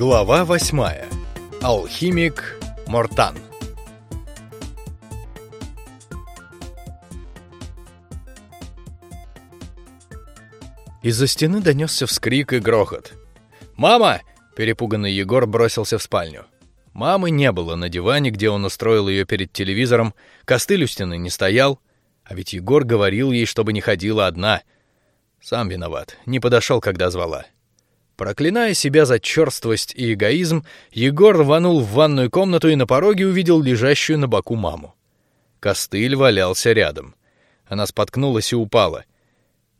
Глава восьмая. Алхимик Мортан. Из-за стены донесся вскрик и грохот. «Мама!» — перепуганный Егор бросился в спальню. Мамы не было на диване, где он устроил ее перед телевизором, костыль у стены не стоял, а ведь Егор говорил ей, чтобы не ходила одна. Сам виноват, не подошел, когда звала. Проклиная себя за черствость и эгоизм, Егор рванул в ванную комнату и на пороге увидел лежащую на боку маму. Костыль валялся рядом. Она споткнулась и упала.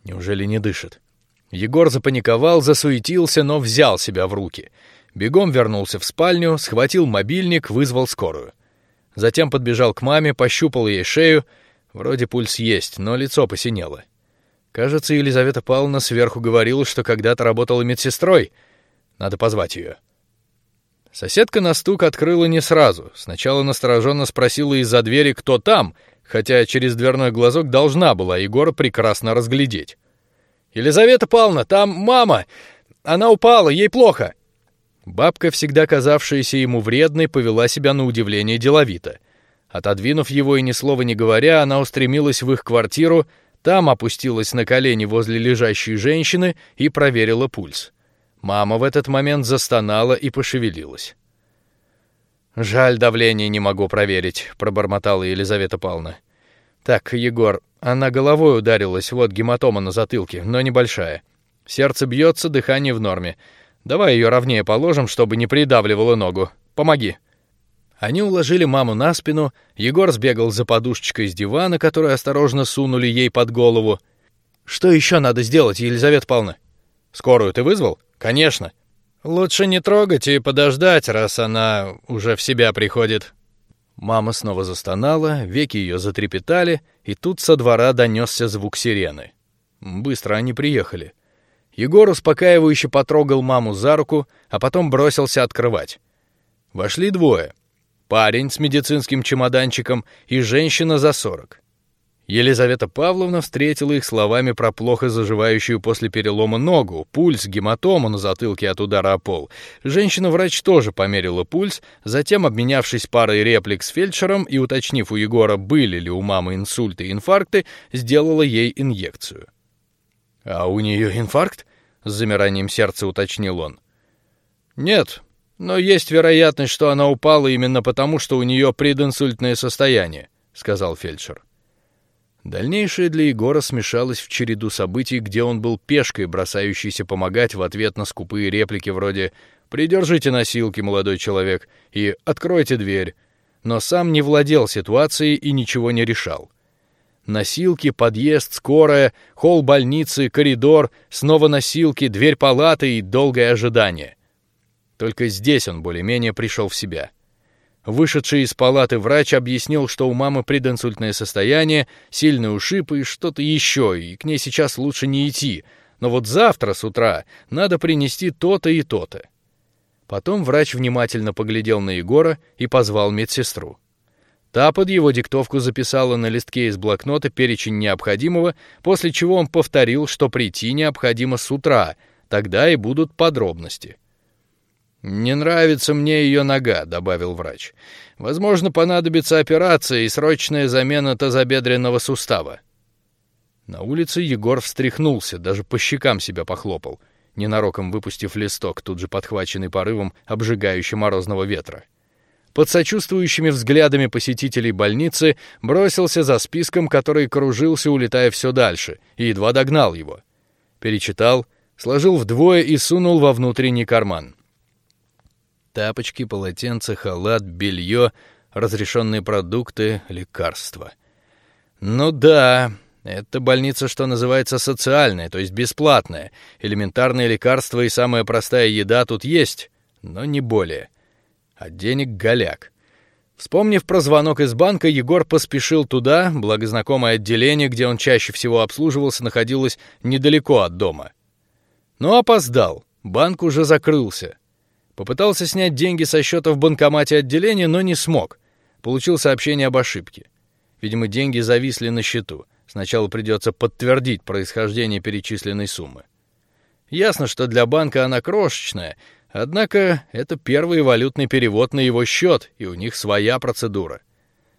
Неужели не дышит? Егор запаниковал, засуетился, но взял себя в руки. Бегом вернулся в спальню, схватил мобильник, вызвал скорую. Затем подбежал к маме, пощупал ей шею. Вроде пульс есть, но лицо посинело. Кажется, Елизавета Павловна сверху говорила, что когда-то работала медсестрой. Надо позвать ее. Соседка на стук открыла не сразу. Сначала настороженно спросила из-за двери, кто там, хотя через дверной глазок должна была Егора прекрасно разглядеть. Елизавета Павловна, там мама, она упала, ей плохо. Бабка, всегда казавшаяся ему вредной, повела себя на удивление деловито. Отодвинув его и ни слова не говоря, она устремилась в их квартиру, там опустилась на колени возле лежащей женщины и проверила пульс. Мама в этот момент застонала и пошевелилась. Жаль, давление не могу проверить, пробормотала Елизавета Павловна. Так, Егор, она головой ударилась, вот гематома на затылке, но небольшая. Сердце бьется, дыхание в норме. Давай ее ровнее положим, чтобы не придавливало ногу. Помоги. Они уложили маму на спину. Егор сбегал за подушечкой с дивана, которую осторожно сунули ей под голову. Что еще надо сделать, Елизавета Павловна? Скорую ты вызвал? Конечно. Лучше не трогать и подождать, раз она уже в себя приходит. Мама снова застонала, веки ее затрепетали, и тут со двора донесся звук сирены. Быстро они приехали. Егор успокаивающе потрогал маму за руку, а потом бросился открывать. Вошли двое: парень с медицинским чемоданчиком и женщина за сорок. Елизавета Павловна встретила их словами про плохо заживающую после перелома ногу, пульс, гематому на затылке от удара о пол. Женщина-врач тоже померила пульс, затем, обменявшись парой реплик с фельдшером и уточнив у Егора, были ли у мамы инсульты и инфаркты, сделала ей инъекцию. А у нее инфаркт? С замиранием сердца уточнил он. Нет, но есть вероятность, что она упала именно потому, что у нее прединсультное состояние, сказал фельдшер. Дальнейшее для Егора смешалось в череду событий, где он был пешкой, бросающейся помогать в ответ на скупые реплики вроде «Придержите носилки, молодой человек» и «Откройте дверь», но сам не владел ситуацией и ничего не решал. Носилки, подъезд, скорая, холл больницы, коридор, снова носилки, дверь палаты и долгое ожидание. Только здесь он более-менее пришел в себя. Вышедший из палаты врач объяснил, что у мамы прединсультное состояние, сильный ушиб и что-то еще, и к ней сейчас лучше не идти. Но вот завтра с утра надо принести то-то и то-то. Потом врач внимательно поглядел на Егора и позвал медсестру. Та под его диктовку записала на листке из блокнота перечень необходимого, после чего он повторил, что прийти необходимо с утра, тогда и будут подробности. Не нравится мне ее нога, добавил врач. Возможно, понадобится операция и срочная замена тазобедренного сустава. На улице Егор встряхнулся, даже по щекам себя похлопал, ненароком выпустив листок, тут же подхваченный порывом обжигающего морозного ветра. Под сочувствующими взглядами посетителей больницы бросился за списком, который кружился, улетая все дальше, и едва догнал его. Перечитал, сложил вдвое и сунул во внутренний карман. Тапочки, полотенце, халат, белье, разрешенные продукты, лекарства. Ну да, это больница, что называется социальная, то есть бесплатная. Элементарные лекарства и самая простая еда тут есть, но не более. А денег голяк. Вспомнив про звонок из банка, Егор поспешил туда, благо знакомое отделение, где он чаще всего обслуживался, находилось недалеко от дома. Но опоздал. Банк уже закрылся. Попытался снять деньги со счета в банкомате отделения, но не смог. Получил сообщение об ошибке. Видимо, деньги зависли на счету. Сначала придется подтвердить происхождение перечисленной суммы. Ясно, что для банка она крошечная, Однако это первый валютный перевод на его счет, и у них своя процедура.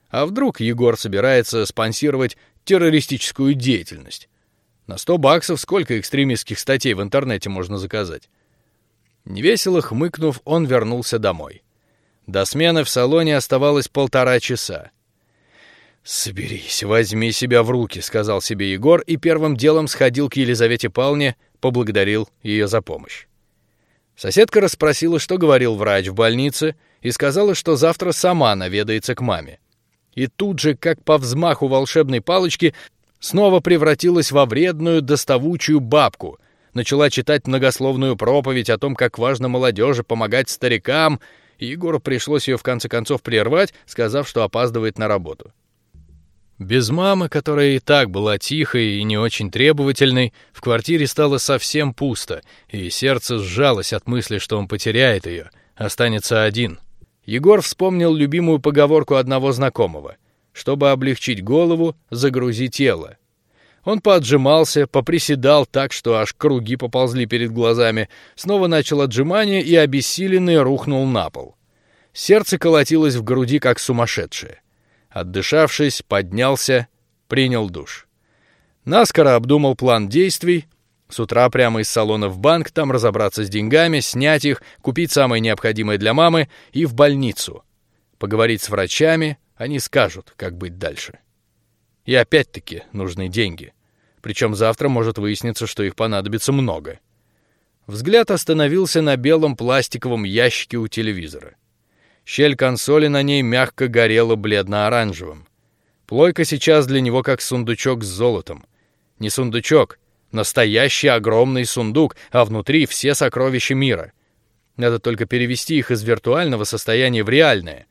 А вдруг Егор собирается спонсировать террористическую деятельность? На сто баксов сколько экстремистских статей в интернете можно заказать? Невесело хмыкнув, он вернулся домой. До смены в салоне оставалось полтора часа. Соберись, возьми себя в руки, сказал себе Егор и первым делом сходил к Елизавете Павловне, поблагодарил ее за помощь. Соседка расспросила, что говорил врач в больнице, и сказала, что завтра сама наведается к маме. И тут же, как по взмаху волшебной палочки, снова превратилась во вредную, доставучую бабку. Начала читать многословную проповедь о том, как важно молодежи помогать старикам, Егору пришлось ее в конце концов прервать, сказав, что опаздывает на работу. Без мамы, которая и так была тихой и не очень требовательной, в квартире стало совсем пусто, и сердце сжалось от мысли, что он потеряет ее, останется один. Егор вспомнил любимую поговорку одного знакомого: чтобы облегчить голову, загрузи тело. Он поджимался, поприседал так, что аж круги поползли перед глазами, снова начал отжимания и обессиленный рухнул на пол. Сердце колотилось в груди как сумасшедшее. Отдышавшись, поднялся, принял душ. Наскоро обдумал план действий. С утра прямо из салона в банк, там разобраться с деньгами, снять их, купить самое необходимое для мамы и в больницу. Поговорить с врачами, они скажут, как быть дальше. И опять-таки нужны деньги. Причем завтра может выясниться, что их понадобится много. Взгляд остановился на белом пластиковом ящике у телевизора. Щель консоли на ней мягко горела бледно-оранжевым. Плойка сейчас для него как сундучок с золотом. Не сундучок, настоящий огромный сундук, а внутри все сокровища мира. Надо только перевести их из виртуального состояния в реальное.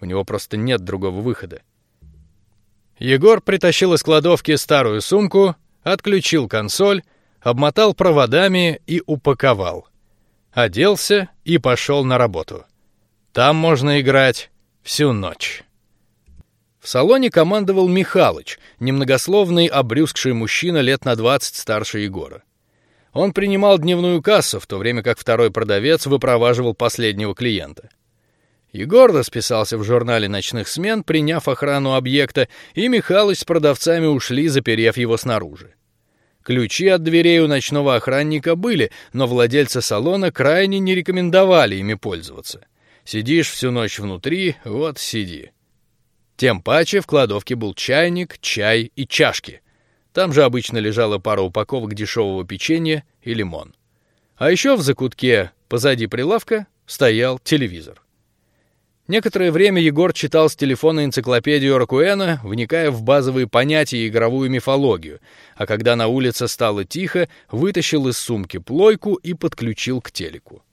У него просто нет другого выхода. Егор притащил из кладовки старую сумку, отключил консоль, обмотал проводами и упаковал. Оделся и пошел на работу. Там можно играть всю ночь. В салоне командовал Михалыч, немногословный, обрюзгший мужчина лет на двадцать старше Егора. Он принимал дневную кассу, в то время как второй продавец выпроваживал последнего клиента. Егор расписался в журнале ночных смен, приняв охрану объекта, и Михалыч с продавцами ушли, заперев его снаружи. Ключи от дверей у ночного охранника были, но владельцы салона крайне не рекомендовали ими пользоваться. Сидишь всю ночь внутри, вот сиди. Тем паче в кладовке был чайник, чай и чашки. Там же обычно лежала пара упаковок дешевого печенья и лимон. А еще в закутке позади прилавка стоял телевизор. Некоторое время Егор читал с телефона энциклопедию Ракуэна, вникая в базовые понятия и игровую мифологию, а когда на улице стало тихо, вытащил из сумки плойку и подключил к телеку.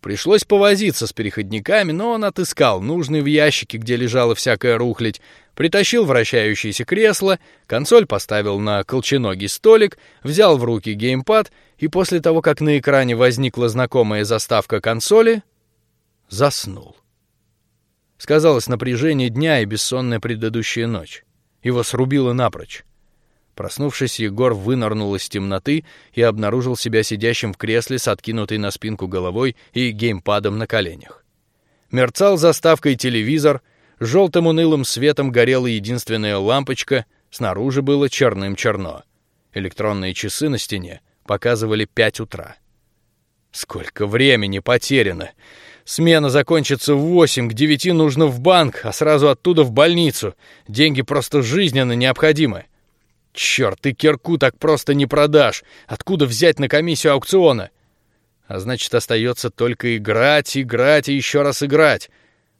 Пришлось повозиться с переходниками, но он отыскал нужный в ящике, где лежала всякая рухлядь, притащил вращающееся кресло, консоль поставил на колченогий столик, взял в руки геймпад и после того, как на экране возникла знакомая заставка консоли, заснул. Сказалось напряжение дня и бессонная предыдущая ночь. Его срубило напрочь. Проснувшись, Егор вынырнул из темноты и обнаружил себя сидящим в кресле с откинутой на спинку головой и геймпадом на коленях. Мерцал заставкой телевизор, желтым унылым светом горела единственная лампочка, снаружи было черным черно. Электронные часы на стене показывали пять утра. Сколько времени потеряно! Смена закончится в восемь, к девяти нужно в банк, а сразу оттуда в больницу. Деньги просто жизненно необходимы. Черт, ты кирку так просто не продашь. Откуда взять на комиссию аукциона? А значит, остается только играть, играть и еще раз играть.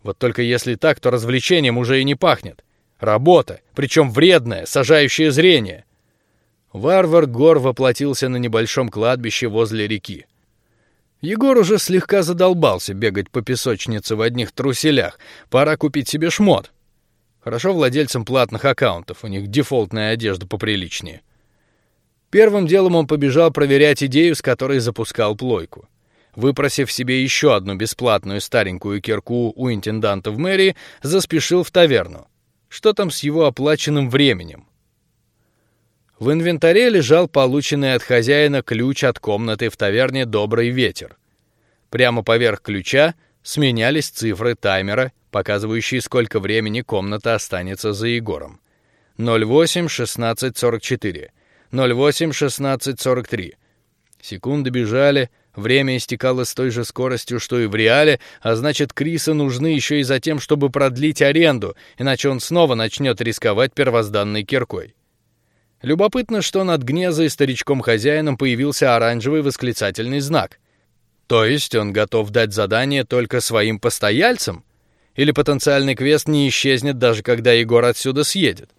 Вот только если так, то развлечением уже и не пахнет. Работа, причем вредная, сажающая зрение. Варвар Гор воплотился на небольшом кладбище возле реки. Егор уже слегка задолбался бегать по песочнице в одних труселях. Пора купить себе шмот. Хорошо владельцам платных аккаунтов, у них дефолтная одежда поприличнее. Первым делом он побежал проверять идею, с которой запускал плойку. Выпросив себе еще одну бесплатную старенькую кирку у интенданта в мэрии, заспешил в таверну. Что там с его оплаченным временем? В инвентаре лежал полученный от хозяина ключ от комнаты в таверне Добрый ветер. Прямо поверх ключа сменялись цифры таймера, показывающие, сколько времени комната останется за Егором. 08 16 44, 08 16 43. Секунды бежали, время истекало с той же скоростью, что и в реале, а значит, Криса нужны еще и за тем, чтобы продлить аренду, иначе он снова начнет рисковать первозданной киркой. Любопытно, что над Гнезой старичком-хозяином появился оранжевый восклицательный знак. То есть он готов дать задание только своим постояльцам? Или потенциальный квест не исчезнет даже когда Егор отсюда съедет?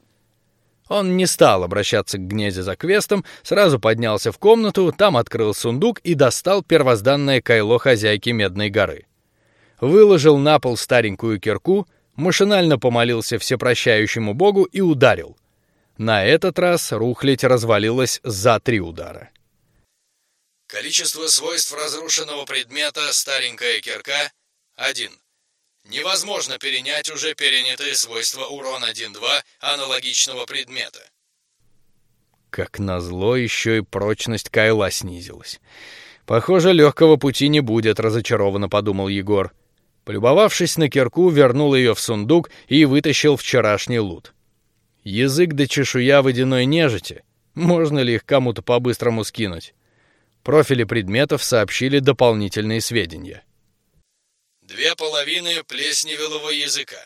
Он не стал обращаться к Гнезе за квестом, сразу поднялся в комнату, там открыл сундук и достал первозданное кайло хозяйки Медной горы. Выложил на пол старенькую кирку, машинально помолился всепрощающему богу и ударил. На этот раз рухлядь развалилась за три удара. Количество свойств разрушенного предмета старенькая кирка один. Невозможно перенять уже перенятые свойства урон 1-2 аналогичного предмета. Как назло, еще и прочность Кайла снизилась. Похоже, легкого пути не будет, разочарованно подумал Егор. Полюбовавшись на кирку, вернул ее в сундук и вытащил вчерашний лут. Язык да чешуя водяной нежити. Можно ли их кому-то по-быстрому скинуть? Профили предметов сообщили дополнительные сведения. Две половины плесневелого языка.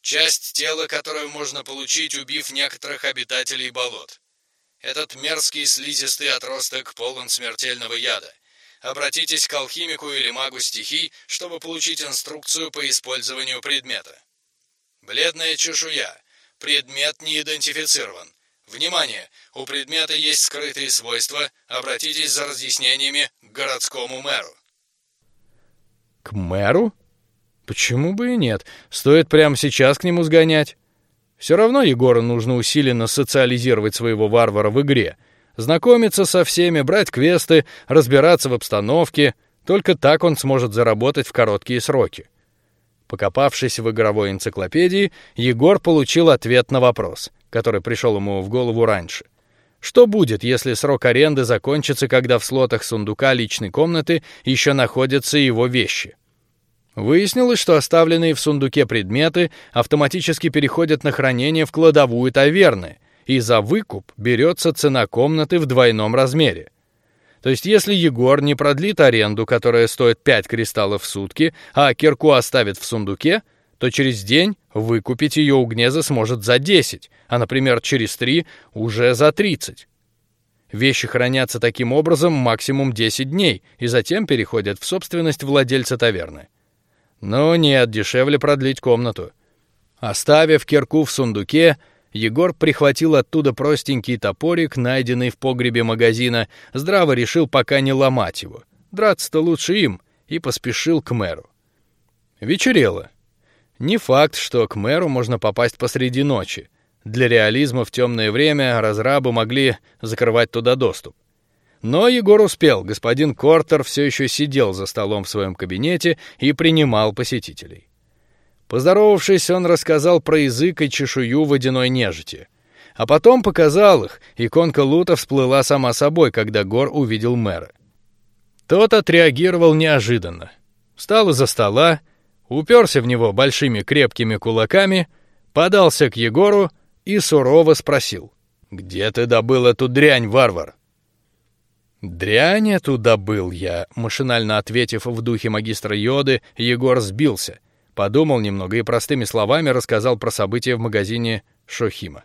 Часть тела, которую можно получить, убив некоторых обитателей болот. Этот мерзкий слизистый отросток полон смертельного яда. Обратитесь к алхимику или магу стихий, чтобы получить инструкцию по использованию предмета. Бледная чешуя. Предмет не идентифицирован. Внимание! У предмета есть скрытые свойства. Обратитесь за разъяснениями к городскому мэру. К мэру? Почему бы и нет? Стоит прямо сейчас к нему сгонять. Все равно Егору нужно усиленно социализировать своего варвара в игре, знакомиться со всеми, брать квесты, разбираться в обстановке. Только так он сможет заработать в короткие сроки. Покопавшись в игровой энциклопедии, Егор получил ответ на вопрос, который пришел ему в голову раньше. Что будет, если срок аренды закончится, когда в слотах сундука личной комнаты еще находятся его вещи? Выяснилось, что оставленные в сундуке предметы автоматически переходят на хранение в кладовую таверны, и за выкуп берется цена комнаты в двойном размере. То есть, если Егор не продлит аренду, которая стоит 5 кристаллов в сутки, а кирку оставит в сундуке, то через день выкупить ее у Гнеза сможет за 10, а, например, через 3 уже за 30. Вещи хранятся таким образом максимум 10 дней и затем переходят в собственность владельца таверны. Но нет, дешевле продлить комнату. Оставив кирку в сундуке, Егор прихватил оттуда простенький топорик, найденный в погребе магазина, здраво решил пока не ломать его. Драться-то лучше им, и поспешил к мэру. Вечерело. Не факт, что к мэру можно попасть посреди ночи. Для реализма в темное время разрабы могли закрывать туда доступ. Но Егор успел. Господин Кортер все еще сидел за столом в своем кабинете и принимал посетителей. Поздоровавшись, он рассказал про язык и чешую водяной нежити, а потом показал их. Иконка лута всплыла сама собой, когда Гор увидел мэра. Тот отреагировал неожиданно, встал из-за стола, уперся в него большими крепкими кулаками, подался к Егору и сурово спросил: "Где ты добыл эту дрянь, варвар?" Дрянь эту добыл я, машинально ответив в духе магистра Йоды, Егор сбился подумал немного и простыми словами рассказал про события в магазине Шохима.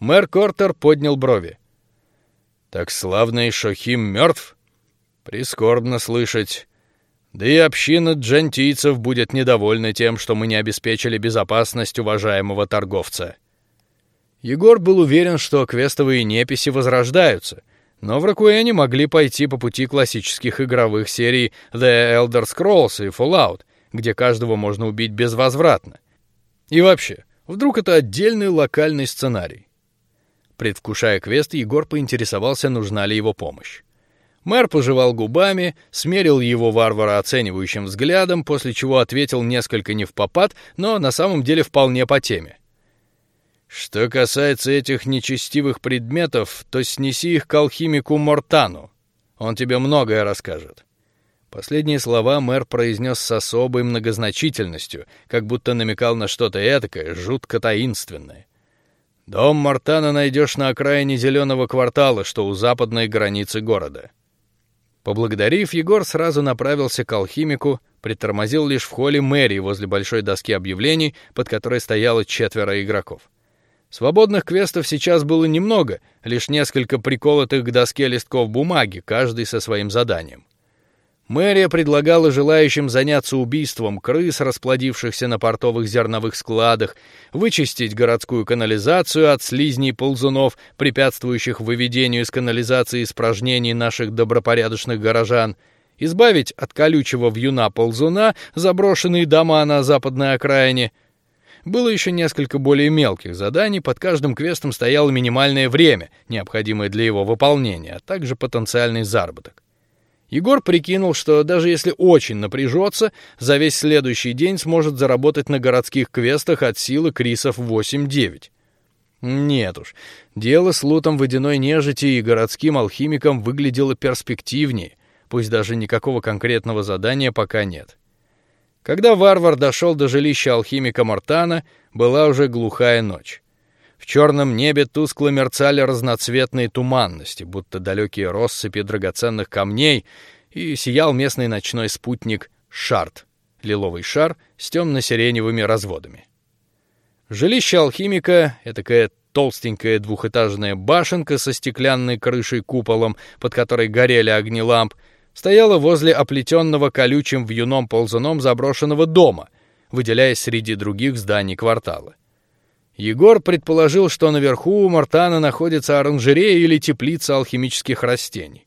Мэр Кортер поднял брови. Так славный Шохим мертв? Прискорбно слышать. Да и община джентийцев будет недовольна тем, что мы не обеспечили безопасность уважаемого торговца. Егор был уверен, что квестовые неписи возрождаются, но в Ракуэне могли пойти по пути классических игровых серий The Elder Scrolls и Fallout, где каждого можно убить безвозвратно. И вообще, вдруг это отдельный локальный сценарий. Предвкушая квест, Егор поинтересовался, нужна ли его помощь. Мэр пожевал губами, смерил его варвара оценивающим взглядом, после чего ответил несколько не в попад, но на самом деле вполне по теме. Что касается этих нечестивых предметов, то снеси их к алхимику Мортану. Он тебе многое расскажет. Последние слова мэр произнес с особой многозначительностью, как будто намекал на что-то этакое, жутко таинственное. Дом Мартана найдешь на окраине зеленого квартала, что у западной границы города. Поблагодарив, Егор сразу направился к алхимику, притормозил лишь в холле мэрии возле большой доски объявлений, под которой стояло четверо игроков. Свободных квестов сейчас было немного, лишь несколько приколотых к доске листков бумаги, каждый со своим заданием. Мэрия предлагала желающим заняться убийством крыс, расплодившихся на портовых зерновых складах, вычистить городскую канализацию от слизней ползунов, препятствующих выведению из канализации испражнений наших добропорядочных горожан, избавить от колючего вьюна ползуна заброшенные дома на западной окраине. Было еще несколько более мелких заданий, под каждым квестом стояло минимальное время, необходимое для его выполнения, а также потенциальный заработок. Егор прикинул, что даже если очень напряжется, за весь следующий день сможет заработать на городских квестах от силы крисов 8-9. Нет уж, дело с лутом водяной нежити и городским алхимиком выглядело перспективнее, пусть даже никакого конкретного задания пока нет. Когда варвар дошел до жилища алхимика Мортана, была уже глухая ночь. В черном небе тускло мерцали разноцветные туманности, будто далекие россыпи драгоценных камней, и сиял местный ночной спутник Шарт, лиловый шар с темно-сиреневыми разводами. Жилище алхимика, этакая толстенькая двухэтажная башенка со стеклянной крышей куполом, под которой горели огни ламп, стояла возле оплетенного колючим вьюном ползуном заброшенного дома, выделяясь среди других зданий квартала. Егор предположил, что наверху у Мартана находится оранжерея или теплица алхимических растений.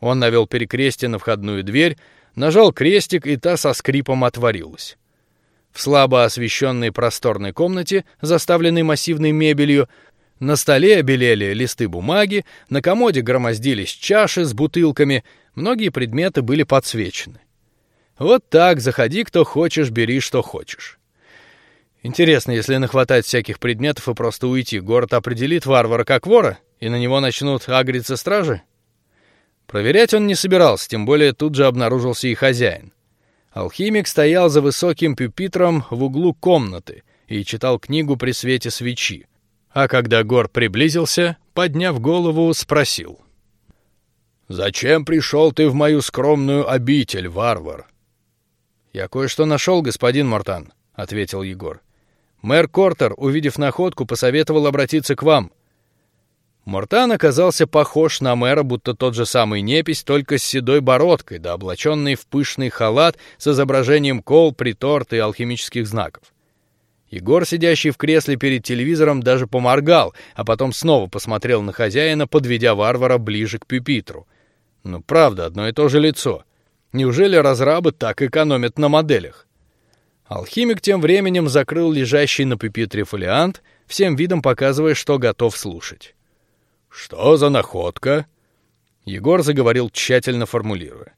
Он навел перекрестие на входную дверь, нажал крестик, и та со скрипом отворилась. В слабо освещенной просторной комнате, заставленной массивной мебелью, на столе обелели листы бумаги, на комоде громоздились чаши с бутылками, многие предметы были подсвечены. Вот так, заходи, кто хочешь, бери что хочешь. Интересно, если нахватать всяких предметов и просто уйти, город определит варвара как вора, и на него начнут агриться стражи? Проверять он не собирался, тем более тут же обнаружился и хозяин. Алхимик стоял за высоким пюпитром в углу комнаты и читал книгу при свете свечи. А когда Гор приблизился, подняв голову, спросил: "Зачем пришел ты в мою скромную обитель, варвар?" "Я кое-что нашел, господин Мортан", ответил Егор. Мэр Кортер, увидев находку, посоветовал обратиться к вам. Мортан оказался похож на мэра, будто тот же самый непись, только с седой бородкой, да облаченный в пышный халат с изображением кол, приторт и алхимических знаков. Егор, сидящий в кресле перед телевизором, даже поморгал, а потом снова посмотрел на хозяина, подведя варвара ближе к пюпитру. Ну правда, одно и то же лицо. Неужели разрабы так экономят на моделях? Алхимик тем временем закрыл лежащий на пепитре фолиант, всем видом показывая, что готов слушать. Что за находка? Егор заговорил тщательно формулируя.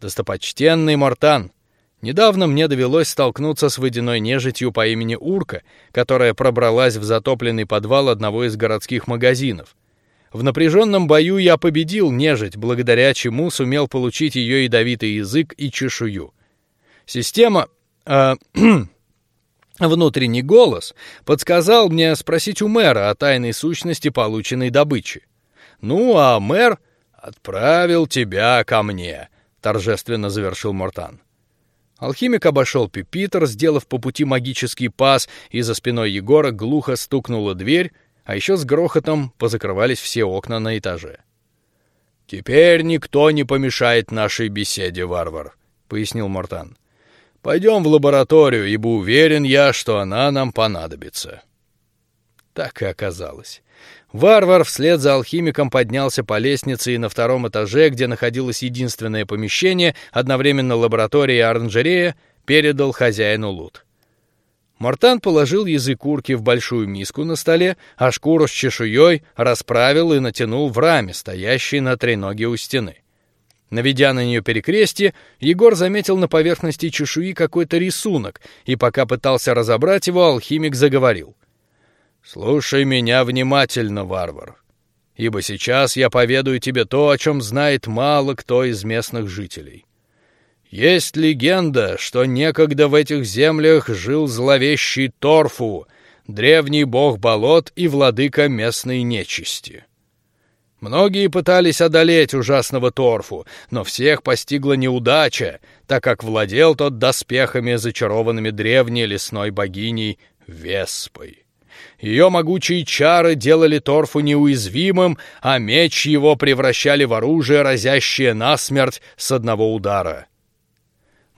Достопочтенный Мортан, недавно мне довелось столкнуться с водяной нежитью по имени Урка, которая пробралась в затопленный подвал одного из городских магазинов. В напряженном бою я победил нежить, благодаря чему сумел получить ее ядовитый язык и чешую. Система а, внутренний голос подсказал мне спросить у мэра о тайной сущности полученной добычи. Ну, а мэр отправил тебя ко мне, торжественно завершил Мортан. Алхимик обошел пюпитр, сделав по пути магический пас, и за спиной Егора глухо стукнула дверь, а еще с грохотом позакрывались все окна на этаже. Теперь никто не помешает нашей беседе, варвар, пояснил Мортан. Пойдем в лабораторию, ибо уверен я, что она нам понадобится. Так и оказалось. Варвар вслед за алхимиком поднялся по лестнице и на втором этаже, где находилось единственное помещение, одновременно лаборатория и оранжерея, передал хозяину лут. Мортан положил язык урки в большую миску на столе, а шкуру с чешуей расправил и натянул в раме, стоящей на треноге у стены. Наведя на нее перекрестие, Егор заметил на поверхности чешуи какой-то рисунок, и пока пытался разобрать его, алхимик заговорил: "Слушай меня внимательно, варвар, ибо сейчас я поведаю тебе то, о чем знает мало кто из местных жителей. Есть легенда, что некогда в этих землях жил зловещий Торфу, древний бог болот и владыка местной нечисти. Многие пытались одолеть ужасного Торфу, но всех постигла неудача, так как владел тот доспехами, зачарованными древней лесной богиней Веспой. Ее могучие чары делали Торфу неуязвимым, а меч его превращали в оружие, разящее насмерть с одного удара.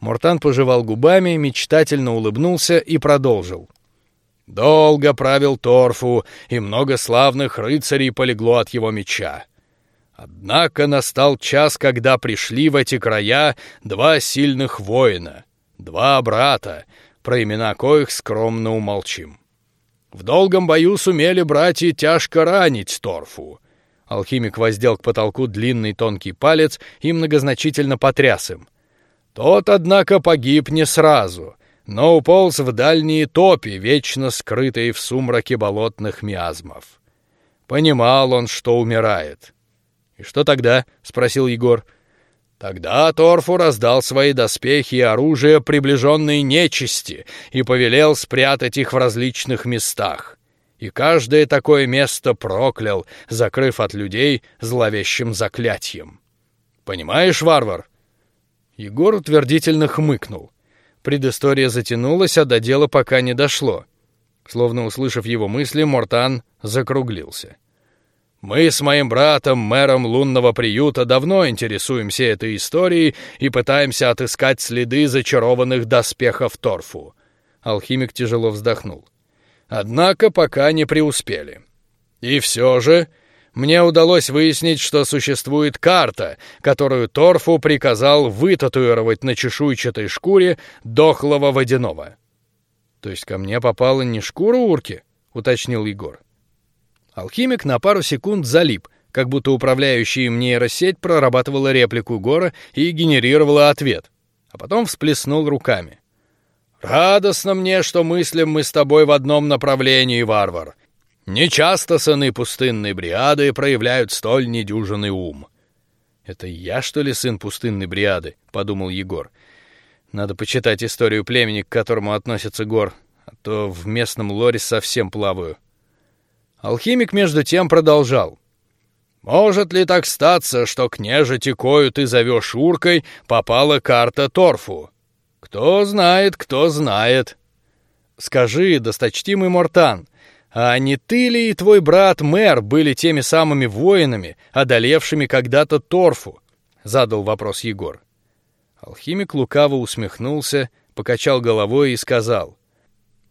Мортан пожевал губами, мечтательно улыбнулся и продолжил. Долго правил Торфу, и много славных рыцарей полегло от его меча. Однако настал час, когда пришли в эти края два сильных воина, два брата, про имена коих скромно умолчим. В долгом бою сумели братья тяжко ранить Торфу. Алхимик воздел к потолку длинный тонкий палец и многозначительно потряс им. Тот, однако, погиб не сразу, но уполз в дальние топи, вечно скрытые в сумраке болотных миазмов. Понимал он, что умирает. И что тогда? – спросил Егор. Тогда Торфу раздал свои доспехи и оружие приближенной нечисти и повелел спрятать их в различных местах. И каждое такое место проклял, закрыв от людей зловещим заклятием. Понимаешь, варвар? Егор утвердительно хмыкнул. Предыстория затянулась, а до дела пока не дошло. Словно услышав его мысли, Мортан закруглился. Мы с моим братом, мэром лунного приюта, давно интересуемся этой историей и пытаемся отыскать следы зачарованных доспехов Торфу. Алхимик тяжело вздохнул. Однако пока не преуспели. И все же мне удалось выяснить, что существует карта, которую Торфу приказал вытатуировать на чешуйчатой шкуре дохлого водяного. То есть ко мне попала не шкура урки, уточнил Егор. Алхимик на пару секунд залип, как будто управляющая им нейросеть прорабатывала реплику Гора и генерировала ответ, а потом всплеснул руками. Радостно мне, что мыслим мы с тобой в одном направлении, варвар. Не часто сыны пустынной бриады проявляют столь недюжинный ум. Это я что ли сын пустынной бриады? подумал Егор. Надо почитать историю племени, к которому относится Гор, а то в местном лоре совсем плаваю. Алхимик между тем продолжал. Может ли так статься, что к нежити, кою ты зовешь уркой, попала карта торфу? Кто знает, кто знает. Скажи, досточтимый Мортан, а не ты ли и твой брат Мэр были теми самыми воинами, одолевшими когда-то Торфу? Задал вопрос Егор. Алхимик лукаво усмехнулся, покачал головой и сказал: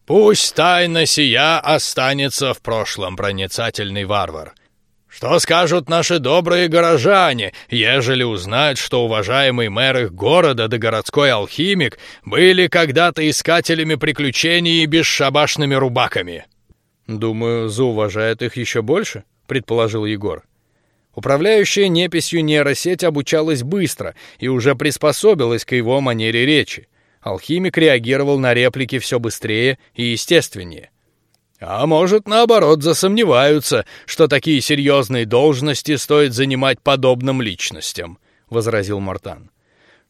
"Пусть тайна сия останется в прошлом, проницательный варвар. Что скажут наши добрые горожане, ежели узнают, что уважаемый мэр их города да городской алхимик были когда-то искателями приключений и бесшабашными рубаками?" Думаю, зауважает их еще больше, предположил Егор. Управляющая неписью нейросеть обучалась быстро и уже приспособилась к его манере речи. Алхимик реагировал на реплики все быстрее и естественнее. А может, наоборот, засомневаются, что такие серьезные должности стоит занимать подобным личностям, возразил Мартан.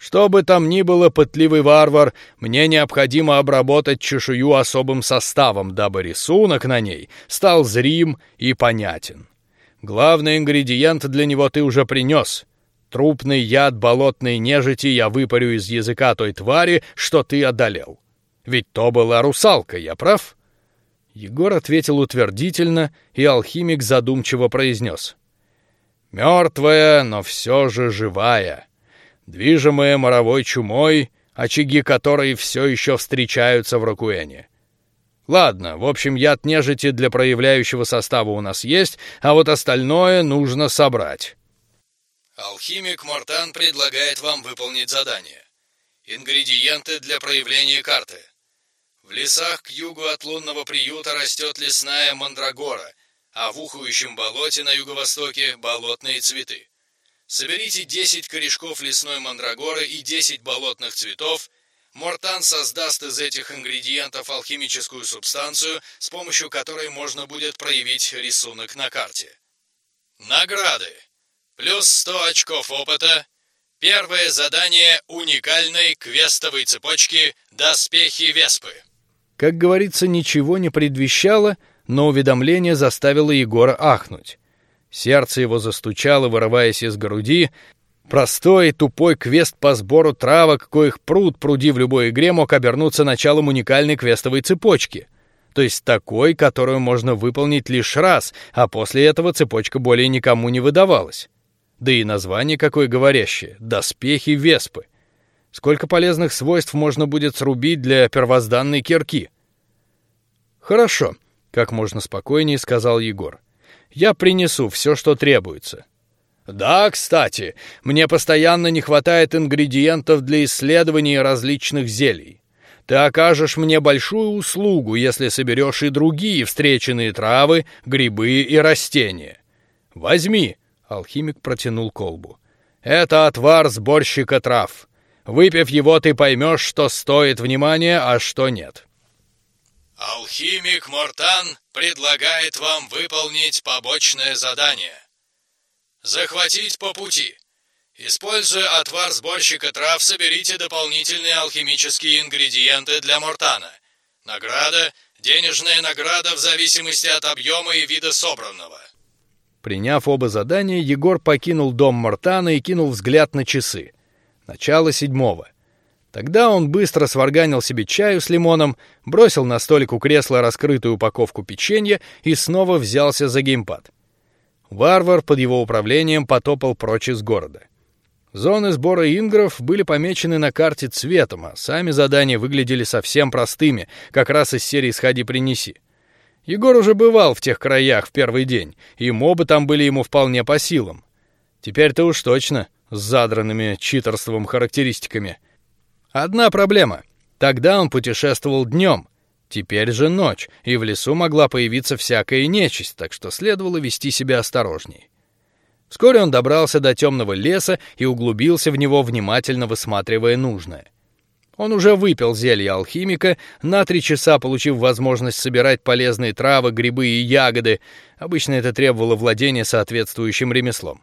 Что бы там ни было, пытливый варвар, мне необходимо обработать чешую особым составом, дабы рисунок на ней стал зрим и понятен. Главный ингредиент для него ты уже принес. Трупный яд болотной нежити я выпарю из языка той твари, что ты одолел. Ведь то была русалка, я прав? Егор ответил утвердительно, и алхимик задумчиво произнес: "Мертвая, но все же живая движимые моровой чумой, очаги которой все еще встречаются в Ракуэне. Ладно, в общем, яд нежити для проявляющего состава у нас есть, а вот остальное нужно собрать. Алхимик Мортан предлагает вам выполнить задание. Ингредиенты для проявления карты. В лесах к югу от лунного приюта растет лесная мандрагора, а в ухующем болоте на юго-востоке болотные цветы. Соберите 10 корешков лесной мандрагоры и 10 болотных цветов. Мортан создаст из этих ингредиентов алхимическую субстанцию, с помощью которой можно будет проявить рисунок на карте. Награды. Плюс 100 очков опыта, Первое задание уникальной квестовой цепочки «Доспехи Веспы». Как говорится, ничего не предвещало, но уведомление заставило Егора ахнуть. Сердце его застучало, вырываясь из груди. Простой тупой квест по сбору травок, коих пруд пруди в любой игре, мог обернуться началом уникальной квестовой цепочки. То есть такой, которую можно выполнить лишь раз, а после этого цепочка более никому не выдавалась. Да и название какое говорящее — доспехи Веспы. Сколько полезных свойств можно будет срубить для первозданной кирки? Хорошо, как можно спокойнее сказал Егор. Я принесу все, что требуется. Да, кстати, мне постоянно не хватает ингредиентов для исследования различных зелий. Ты окажешь мне большую услугу, если соберешь и другие встреченные травы, грибы и растения. Возьми, Алхимик протянул колбу. Это отвар сборщика трав. Выпив его, ты поймешь, что стоит внимания, а что нет. Алхимик Мортан предлагает вам выполнить побочное задание. Захватить по пути. Используя отвар сборщика трав, соберите дополнительные алхимические ингредиенты для Мортана. Награда – денежная награда в зависимости от объема и вида собранного. Приняв оба задания, Егор покинул дом Мортана и кинул взгляд на часы. Начало седьмого. Тогда он быстро сварганил себе чаю с лимоном, бросил на столик у кресла раскрытую упаковку печенья и снова взялся за геймпад. Варвар под его управлением потопал прочь из города. Зоны сбора ингров были помечены на карте цветом, а сами задания выглядели совсем простыми, как раз из серии «Сходи, принеси». Егор уже бывал в тех краях в первый день, и мобы там были ему вполне по силам. Теперь-то уж точно с задранными читерством характеристиками. Одна проблема: тогда он путешествовал днем, теперь же ночь, и в лесу могла появиться всякая нечисть, так что следовало вести себя осторожней. Вскоре он добрался до темного леса и углубился в него, внимательно высматривая нужное. Он уже выпил зелье алхимика, на три часа получив возможность собирать полезные травы, грибы и ягоды. Обычно это требовало владения соответствующим ремеслом.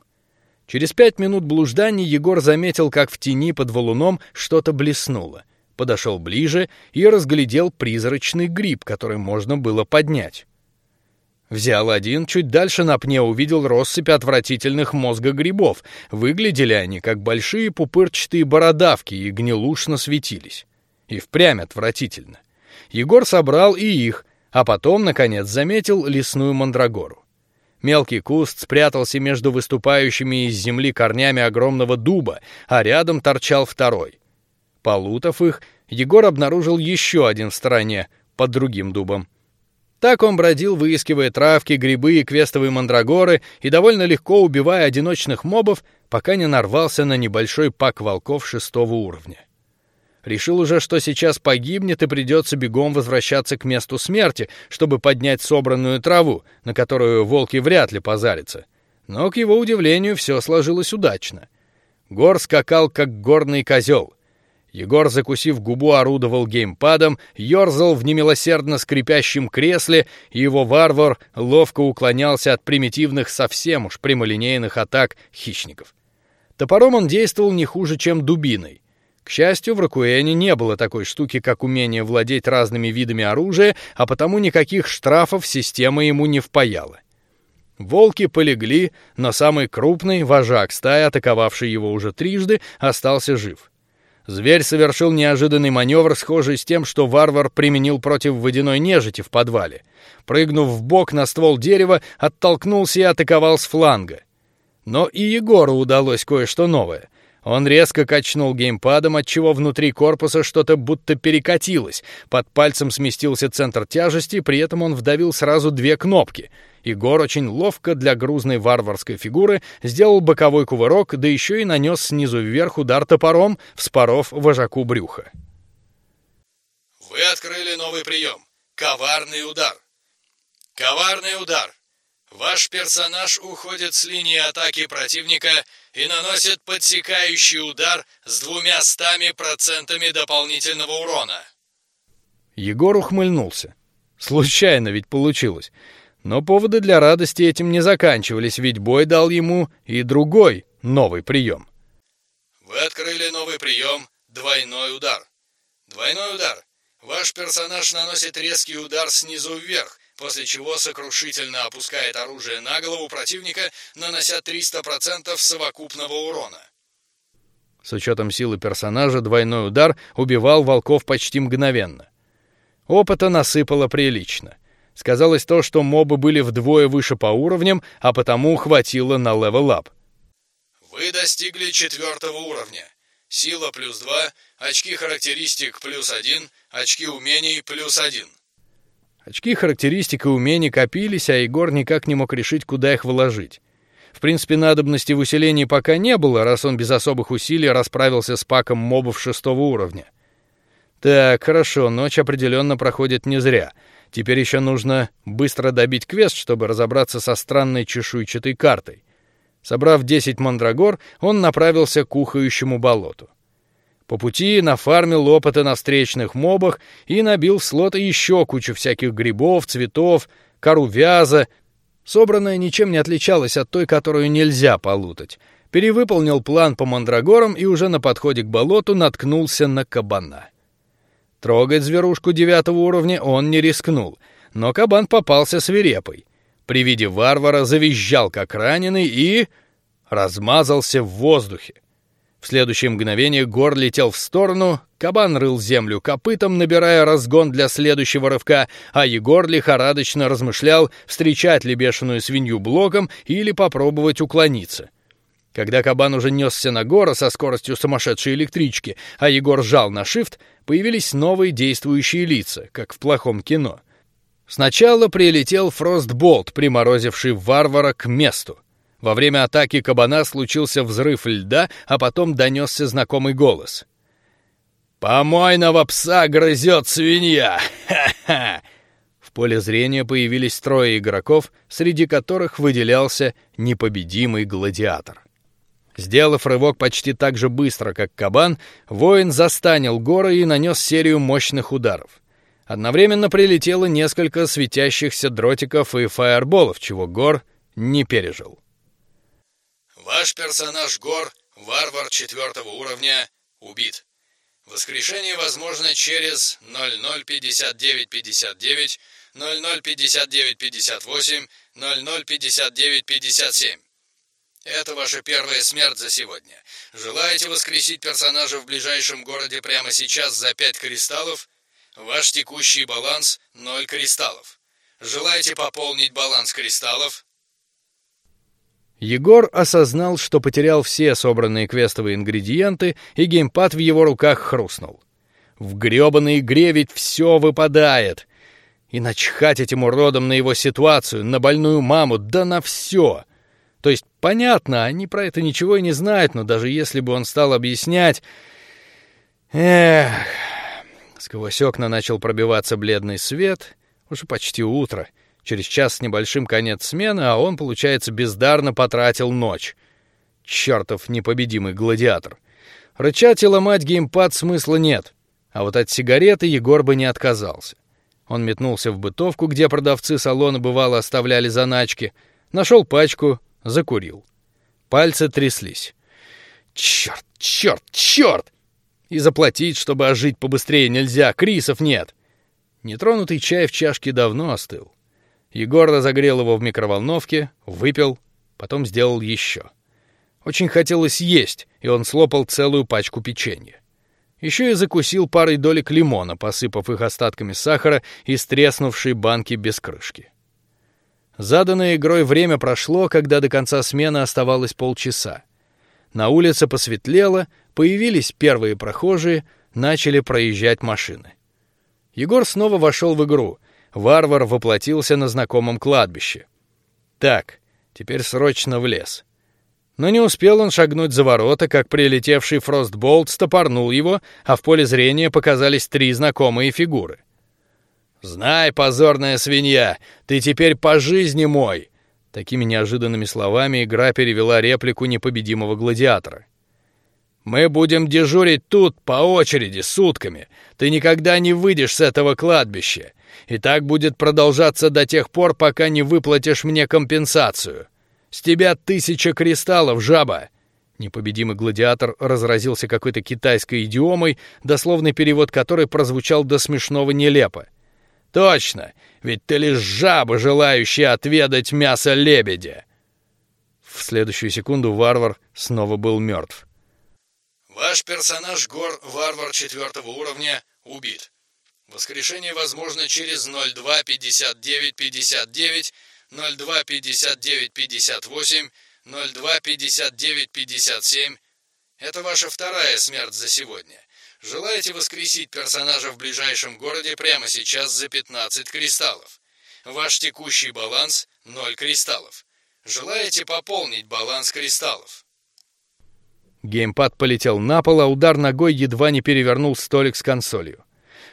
Через пять минут блужданий Егор заметил, как в тени под валуном что-то блеснуло. Подошел ближе и разглядел призрачный гриб, который можно было поднять. Взял один, чуть дальше на пне увидел россыпь отвратительных мозга грибов. Выглядели они как большие пупырчатые бородавки и гнилушно светились. И впрямь отвратительно. Егор собрал и их, а потом, наконец, заметил лесную мандрагору. Мелкий куст спрятался между выступающими из земли корнями огромного дуба, а рядом торчал второй. Полутав их, Егор обнаружил еще один в стороне, под другим дубом. Так он бродил, выискивая травки, грибы и квестовые мандрагоры и довольно легко убивая одиночных мобов, пока не нарвался на небольшой пак волков шестого уровня. Решил уже, что сейчас погибнет и придется бегом возвращаться к месту смерти, чтобы поднять собранную траву, на которую волки вряд ли позарятся. Но к его удивлению все сложилось удачно. Гор скакал как горный козел. Егор, закусив губу, орудовал геймпадом, ерзал в немилосердно скрипящем кресле, и его варвар ловко уклонялся от примитивных, совсем уж прямолинейных атак хищников. Топором он действовал не хуже, чем дубиной. К счастью, в Ракуэне не было такой штуки, как умение владеть разными видами оружия, а потому никаких штрафов система ему не впаяла. Волки полегли, но самый крупный вожак стаи, атаковавший его уже трижды, остался жив. Зверь совершил неожиданный маневр, схожий с тем, что варвар применил против водяной нежити в подвале. Прыгнув в бок на ствол дерева, оттолкнулся и атаковал с фланга. Но и Егору удалось кое-что новое. Он резко качнул геймпадом, от чего внутри корпуса что-то будто перекатилось. Под пальцем сместился центр тяжести, при этом он вдавил сразу две кнопки. Егор очень ловко для грузной варварской фигуры сделал боковой кувырок, да еще и нанес снизу вверх удар топором, вспоров вожаку брюха. Вы открыли новый прием. Коварный удар. Коварный удар. Ваш персонаж уходит с линии атаки противника и наносит подсекающий удар с двумя стами процентами дополнительного урона. Егор ухмыльнулся. Случайно ведь получилось. Но поводы для радости этим не заканчивались, ведь бой дал ему и другой новый прием. Вы открыли новый прием «Двойной удар». Двойной удар. Ваш персонаж наносит резкий удар снизу вверх, после чего сокрушительно опускает оружие на голову противника, нанося 300% совокупного урона. С учетом силы персонажа двойной удар убивал волков почти мгновенно. Опыта насыпало прилично. Сказалось то, что мобы были вдвое выше по уровням, а потому хватило на level-up. Вы достигли четвертого уровня. Сила плюс два, очки характеристик плюс один, очки умений плюс один. Очки характеристик и умений копились, а Егор никак не мог решить, куда их вложить. В принципе, надобности в усилении пока не было, раз он без особых усилий расправился с паком мобов шестого уровня. Так, хорошо, ночь определенно проходит не зря. Теперь еще нужно быстро добить квест, чтобы разобраться со странной чешуйчатой картой. Собрав 10 мандрагор, он направился к ухающему болоту. По пути нафармил опыта на встречных мобах и набил в слоты еще кучу всяких грибов, цветов, кору вяза. Собранная ничем не отличалась от той, которую нельзя полутать. Перевыполнил план по мандрагорам и уже на подходе к болоту наткнулся на кабана. Трогать зверушку девятого уровня он не рискнул, но кабан попался свирепый. При виде варвара завизжал как раненый и размазался в воздухе. В следующее мгновение Гор летел в сторону, кабан рыл землю копытом, набирая разгон для следующего рывка, а Егор лихорадочно размышлял, встречать ли бешеную свинью блоком или попробовать уклониться. Когда кабан уже несся на Гора со скоростью сумасшедшей электрички, а Егор жал на shift, появились новые действующие лица, как в плохом кино. Сначала прилетел Фростболт, приморозивший варвара к месту. Во время атаки кабана случился взрыв льда, а потом донесся знакомый голос. «Помойного пса грызет свинья! Ха-ха!» В поле зрения появились трое игроков, среди которых выделялся непобедимый гладиатор. Сделав рывок почти так же быстро, как кабан, воин застанил горы и нанес серию мощных ударов. Одновременно прилетело несколько светящихся дротиков и фаерболов, чего Гор не пережил. Ваш персонаж Гор, варвар четвертого уровня, убит. Воскрешение возможно через 005959, 005958, 005957. Это ваша первая смерть за сегодня. Желаете воскресить персонажа в ближайшем городе прямо сейчас за 5 кристаллов? Ваш текущий баланс 0 кристаллов. Желаете пополнить баланс кристаллов? Егор осознал, что потерял все собранные квестовые ингредиенты, и геймпад в его руках хрустнул. В гребаной игре ведь все выпадает. И начхать этим уродом на его ситуацию, на больную маму, да на все. То есть понятно, они про это ничего и не знают, но даже если бы он стал объяснять, эх, сквозь окна начал пробиваться бледный свет, уже почти утро. Через час с небольшим конец смены, а он, получается, бездарно потратил ночь. Чертов непобедимый гладиатор. Рычать и ломать геймпад смысла нет. А вот от сигареты Егор бы не отказался. Он метнулся в бытовку, где продавцы салона бывало оставляли заначки, нашел пачку, закурил. Пальцы тряслись. Черт, черт, черт! И заплатить, чтобы ожить побыстрее нельзя, крисов нет. Нетронутый чай в чашке давно остыл. Егор разогрел его в микроволновке, выпил, потом сделал еще. Очень хотелось есть, и он слопал целую пачку печенья. Еще и закусил парой долек лимона, посыпав их остатками сахара из треснувшей банки без крышки. Заданное игрой время прошло, когда до конца смены оставалось полчаса. На улице посветлело, появились первые прохожие, начали проезжать машины. Егор снова вошел в игру — варвар воплотился на знакомом кладбище. Так, теперь срочно в лес. Но не успел он шагнуть за ворота, как прилетевший Фростболт стопорнул его, а в поле зрения показались три знакомые фигуры. Знай, позорная свинья, ты теперь по жизни мой. Такими неожиданными словами игра перевела реплику непобедимого гладиатора. Мы будем дежурить тут по очереди сутками. Ты никогда не выйдешь с этого кладбища. И так будет продолжаться до тех пор, пока не выплатишь мне компенсацию. С тебя тысяча кристаллов, жаба. Непобедимый гладиатор разразился какой-то китайской идиомой, дословный перевод которой прозвучал до смешного нелепо. Точно, ведь ты лишь жаба, желающая отведать мясо лебедя. В следующую секунду варвар снова был мертв. Ваш персонаж Гор, варвар четвертого уровня, убит. Воскрешение возможно через 025959, 025958, 025957. Это ваша вторая смерть за сегодня. Желаете воскресить персонажа в ближайшем городе прямо сейчас за 15 кристаллов. Ваш текущий баланс 0 кристаллов. Желаете пополнить баланс кристаллов? Геймпад полетел на пол, а удар ногой едва не перевернул столик с консолью.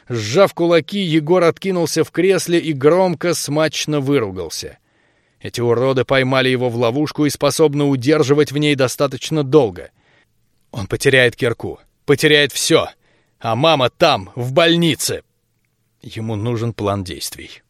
Сжав кулаки, Егор откинулся в кресле и громко, смачно выругался. Эти уроды поймали его в ловушку и способны удерживать в ней достаточно долго. Он потеряет кирку, потеряет все, а мама там, в больнице. Ему нужен план действий.